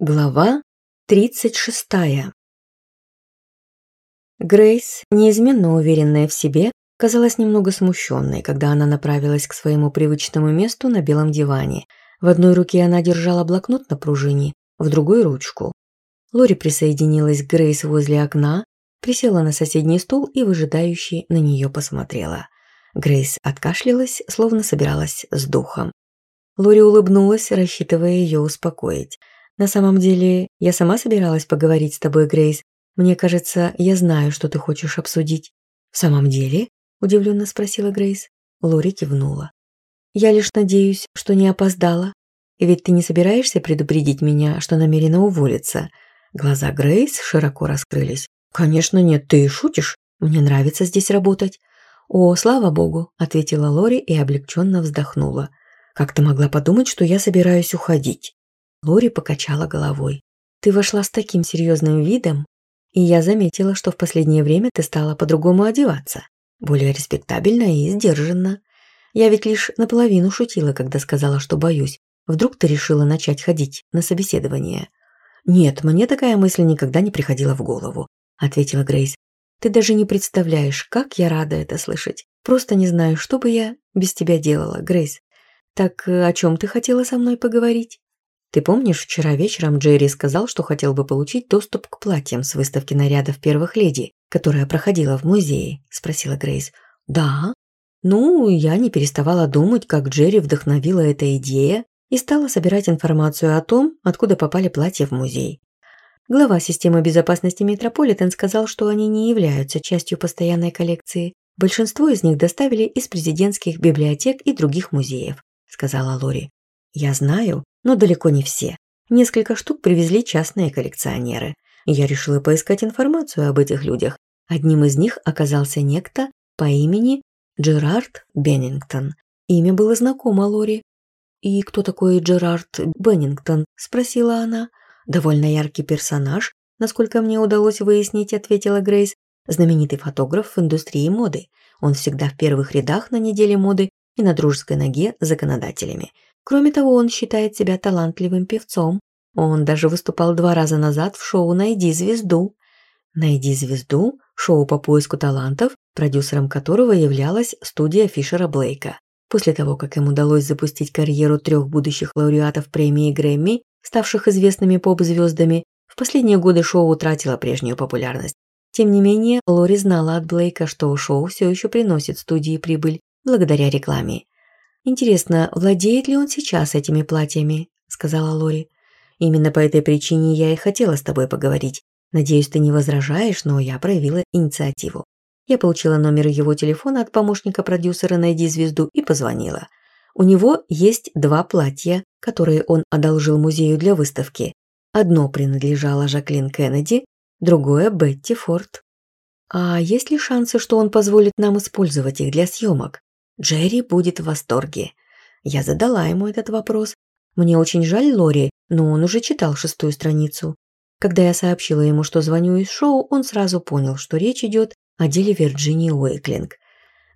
Глава 36. Грейс, неизменно уверенная в себе, казалась немного смущенной, когда она направилась к своему привычному месту на белом диване. В одной руке она держала блокнот на пружине, в другой – ручку. Лори присоединилась к Грейс возле окна, присела на соседний стул и выжидающе на нее посмотрела. Грейс откашлялась, словно собиралась с духом. Лори улыбнулась, рассчитывая ее успокоить – на самом деле, я сама собиралась поговорить с тобой, Грейс. Мне кажется, я знаю, что ты хочешь обсудить. В самом деле? Удивленно спросила Грейс. Лори кивнула. Я лишь надеюсь, что не опоздала. Ведь ты не собираешься предупредить меня, что намерена уволиться? Глаза Грейс широко раскрылись. Конечно, нет, ты шутишь. Мне нравится здесь работать. О, слава богу, ответила Лори и облегченно вздохнула. Как ты могла подумать, что я собираюсь уходить? Лори покачала головой. «Ты вошла с таким серьезным видом, и я заметила, что в последнее время ты стала по-другому одеваться, более респектабельно и сдержанно. Я ведь лишь наполовину шутила, когда сказала, что боюсь. Вдруг ты решила начать ходить на собеседование?» «Нет, мне такая мысль никогда не приходила в голову», – ответила Грейс. «Ты даже не представляешь, как я рада это слышать. Просто не знаю, что бы я без тебя делала, Грейс. Так э, о чем ты хотела со мной поговорить?» Ты помнишь, вчера вечером Джерри сказал, что хотел бы получить доступ к платьям с выставки нарядов первых леди, которая проходила в музее?» – спросила Грейс. «Да. Ну, я не переставала думать, как Джерри вдохновила эта идея и стала собирать информацию о том, откуда попали платья в музей. Глава системы безопасности Метрополитен сказал, что они не являются частью постоянной коллекции. Большинство из них доставили из президентских библиотек и других музеев, сказала Лори. Я знаю, но далеко не все. Несколько штук привезли частные коллекционеры. Я решила поискать информацию об этих людях. Одним из них оказался некто по имени Джерард Беннингтон. Имя было знакомо Лори. «И кто такой Джерард Беннингтон?» – спросила она. «Довольно яркий персонаж, насколько мне удалось выяснить», – ответила Грейс. «Знаменитый фотограф в индустрии моды. Он всегда в первых рядах на неделе моды и на дружеской ноге с законодателями. Кроме того, он считает себя талантливым певцом. Он даже выступал два раза назад в шоу «Найди звезду». «Найди звезду» – шоу по поиску талантов, продюсером которого являлась студия Фишера Блейка. После того, как им удалось запустить карьеру трех будущих лауреатов премии Грэмми, ставших известными поп-звездами, в последние годы шоу утратило прежнюю популярность. Тем не менее, Лори знала от Блейка, что шоу все еще приносит студии прибыль благодаря рекламе. «Интересно, владеет ли он сейчас этими платьями?» – сказала Лори. «Именно по этой причине я и хотела с тобой поговорить. Надеюсь, ты не возражаешь, но я проявила инициативу. Я получила номер его телефона от помощника продюсера «Найди звезду» и позвонила. У него есть два платья, которые он одолжил музею для выставки. Одно принадлежало Жаклин Кеннеди, другое – Бетти Форд. «А есть ли шансы, что он позволит нам использовать их для съемок?» Джерри будет в восторге. Я задала ему этот вопрос. Мне очень жаль Лори, но он уже читал шестую страницу. Когда я сообщила ему, что звоню из шоу, он сразу понял, что речь идет о деле Вирджинии Уэйклинг.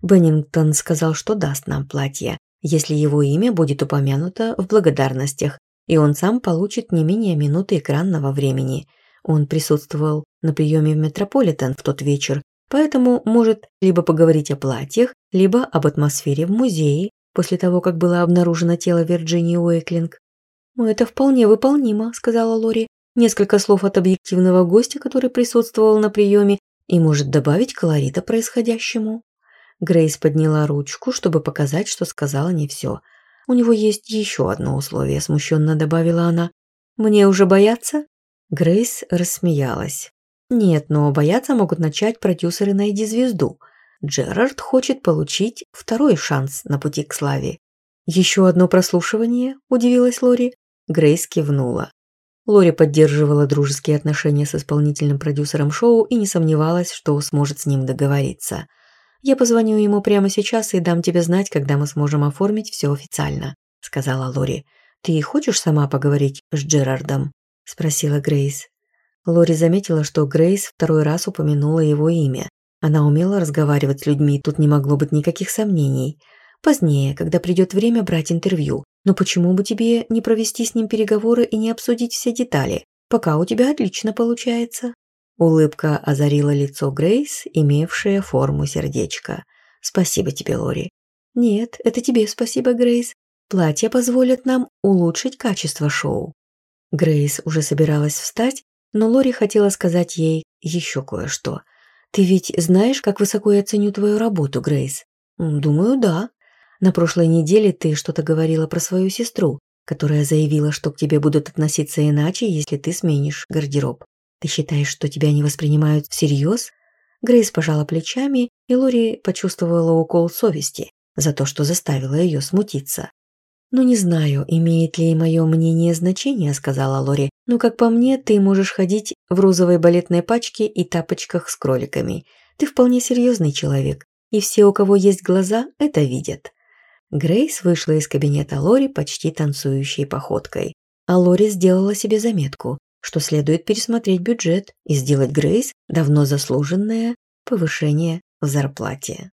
Беннингтон сказал, что даст нам платье, если его имя будет упомянуто в благодарностях, и он сам получит не менее минуты экранного времени. Он присутствовал на приеме в Метрополитен в тот вечер, поэтому может либо поговорить о платьях, либо об атмосфере в музее после того, как было обнаружено тело Вирджинии Уэклинг. «Ну, «Это вполне выполнимо», – сказала Лори. «Несколько слов от объективного гостя, который присутствовал на приеме, и может добавить колорита происходящему». Грейс подняла ручку, чтобы показать, что сказала не все. «У него есть еще одно условие», – смущенно добавила она. «Мне уже бояться?» Грейс рассмеялась. «Нет, но бояться могут начать продюсеры «Найди звезду», Джерард хочет получить второй шанс на пути к славе. Еще одно прослушивание, удивилась Лори. Грейс кивнула. Лори поддерживала дружеские отношения с исполнительным продюсером шоу и не сомневалась, что сможет с ним договориться. «Я позвоню ему прямо сейчас и дам тебе знать, когда мы сможем оформить все официально», – сказала Лори. «Ты хочешь сама поговорить с Джерардом?» – спросила Грейс. Лори заметила, что Грейс второй раз упомянула его имя, она умела разговаривать с людьми, тут не могло быть никаких сомнений. Позднее, когда придет время брать интервью, но почему бы тебе не провести с ним переговоры и не обсудить все детали? Пока у тебя отлично получается. Улыбка озарила лицо Грейс, имевшая форму сердечка. Спасибо тебе, Лори. Нет, это тебе спасибо, Грейс. Платья позволят нам улучшить качество шоу. Грейс уже собиралась встать, но Лори хотела сказать ей еще кое-что – ты ведь знаешь, как высоко я ценю твою работу, Грейс? Думаю, да. На прошлой неделе ты что-то говорила про свою сестру, которая заявила, что к тебе будут относиться иначе, если ты сменишь гардероб. Ты считаешь, что тебя не воспринимают всерьез? Грейс пожала плечами, и Лори почувствовала укол совести за то, что заставила ее смутиться. «Ну не знаю, имеет ли мое мнение значение», — сказала Лори, но, ну, как по мне, ты можешь ходить в розовой балетной пачке и тапочках с кроликами. Ты вполне серьезный человек, и все, у кого есть глаза, это видят». Грейс вышла из кабинета Лори почти танцующей походкой. А Лори сделала себе заметку, что следует пересмотреть бюджет и сделать Грейс давно заслуженное повышение в зарплате.